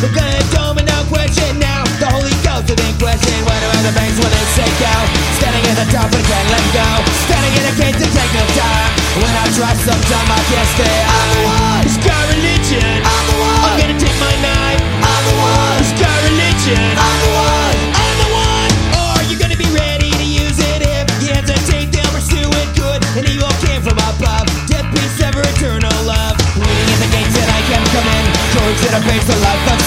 We're gonna dome and no question now. The Holy Ghost is in question. What about the banks when they say go? Standing at the top, but can't let go. Standing in a cage to take no time. When I try, sometime I can't stay. I was currently. is a life